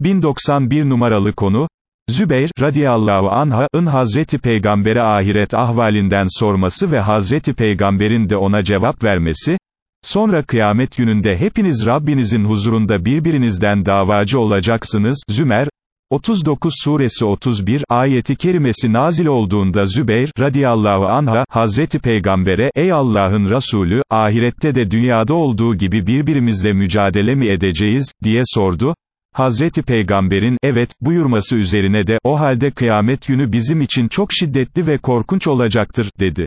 1091 numaralı konu, Zübeyr, radiyallahu anh'ın Hazreti Peygamber'e ahiret ahvalinden sorması ve Hazreti Peygamber'in de ona cevap vermesi, sonra kıyamet gününde hepiniz Rabbinizin huzurunda birbirinizden davacı olacaksınız, Zümer, 39 suresi 31 ayeti kerimesi nazil olduğunda Zübeyr, radiyallahu anha, Hazreti Peygamber'e, ey Allah'ın Resulü, ahirette de dünyada olduğu gibi birbirimizle mücadele mi edeceğiz, diye sordu, Hazreti Peygamber'in, evet, buyurması üzerine de, o halde kıyamet günü bizim için çok şiddetli ve korkunç olacaktır, dedi.